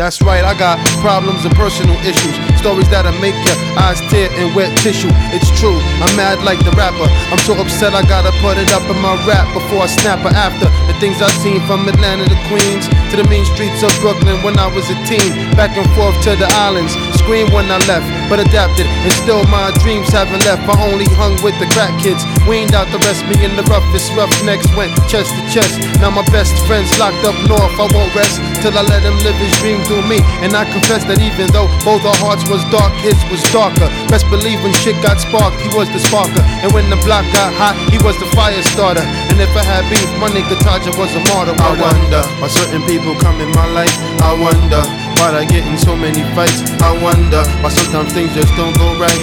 That's right, I got problems and personal issues. Stories that'll make your eyes tear and wet tissue. It's true, I'm mad like the rapper. I'm so upset I gotta put it up in my rap before I snap or after. The things I've seen from Atlanta to Queens to the mean streets of Brooklyn when I was a teen. Back and forth to the islands. Screamed when I left, but adapted. And still my dreams haven't left. I only hung with the crack kids. Weaned out the rest, me in the roughest roughnecks went chest to chest. Now my best friend's locked up north. I won't rest till I let him live his dream through me. And I confess that even though both our hearts was dark, his was darker. Best believe when shit got sparked, he was the sparker. And when the block got hot, he was the fire starter. And if I had beef, my nigga Taja was a martyr. I wonder why certain people come in my life. I wonder why I get in so many fights. I wonder why sometimes things just don't go right.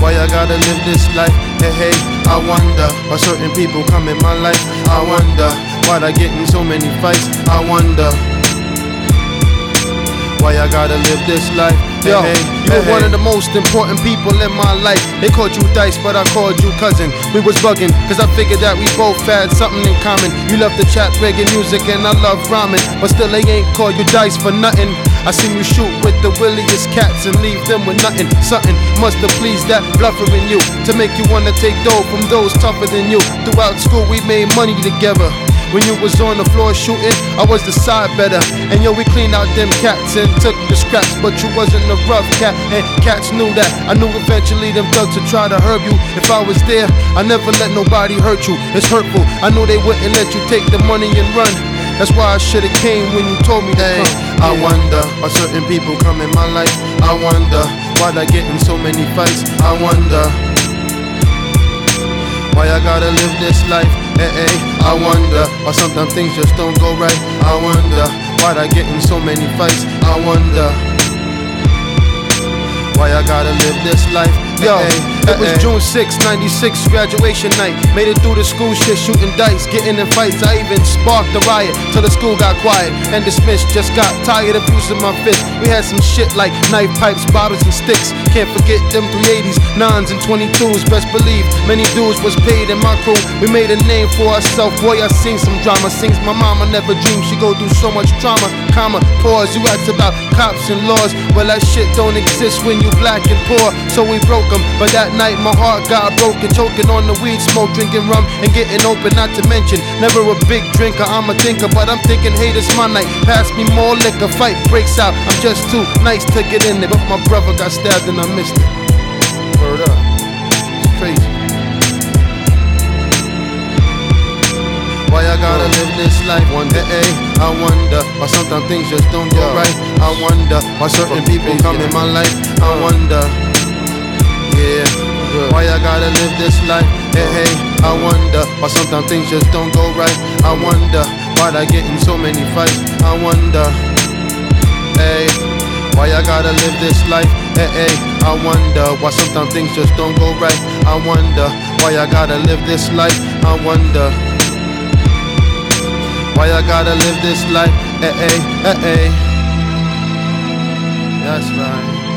Why I gotta live this life? Hey, hey, I wonder why certain people come in my life. I wonder why I get in so many fights. I wonder why I gotta live this life. Yo, hey, you were one of the most important people in my life. They called you Dice, but I called you cousin. We was bugging, cause I figured that we both had something in common. You love to chat reggae music, and I love rhyming. But still, they ain't called you Dice for nothing. I seen you shoot with the williest cats and leave them with nothing. Something must have pleased that bluffer in you to make you wanna take dough from those tougher than you. Throughout school, we made money together. When you was on the floor shooting, I was the side better. And yo, we cleaned out them cats and took the scraps, but you wasn't a rough cat, and cats knew that. I knew eventually them thugs would try to hurt you. If I was there, I never let nobody hurt you. It's hurtful. I knew they wouldn't let you take the money and run. That's why I should've came when you told me to Hey. I wonder why certain people come in my life. I wonder why I get in so many fights. I wonder why I gotta live this life. Hey, hey, I wonder why sometimes things just don't go right. I wonder why I get in so many fights. I wonder why I gotta live this life. Hey, Yo, it was hey. June 6, 96, graduation night. Made it through the school shit, shooting dice, getting in fights. I even sparked a riot till the school got quiet and dismissed. Just got tired of using my fist. We had some shit like knife pipes, bottles, and sticks. Can't forget them 380s, 9s, and 22s. Best believe many dudes was paid in my crew. We made a name for ourselves. Boy, I seen some drama. Sings my mama never dreamed she go through so much trauma. Comma, pause. You asked about cops and laws. Well, that shit don't exist when you black and poor. So we broke 'em. But that night my heart got broken. Choking on the weed smoke, drinking rum, and getting open. Not to mention, never a big drinker. I'm a thinker, but I'm thinking, hey, this my night. Pass me more liquor. Fight breaks out. I'm just too nice to get in it. But my brother got stabbed and I missed it. Word up. It's crazy. Why I gotta live this life? Wonder, hey, I wonder why sometimes things just don't go right. I wonder why certain people come in my life. I wonder, gotta live this life? Hey, hey, I wonder why sometimes things just don't go right. I wonder why I get in so many fights. I wonder, hey, why I gotta live this life? Hey, hey, I wonder why sometimes things just don't go right. I wonder why I gotta live this life. I wonder. Why I gotta live this life? Hey, hey, hey, hey. That's right.